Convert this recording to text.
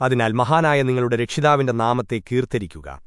അതിനാൽ മഹാനായ നിങ്ങളുടെ രക്ഷിതാവിന്റെ നാമത്തെ കീർത്തിരിക്കുക.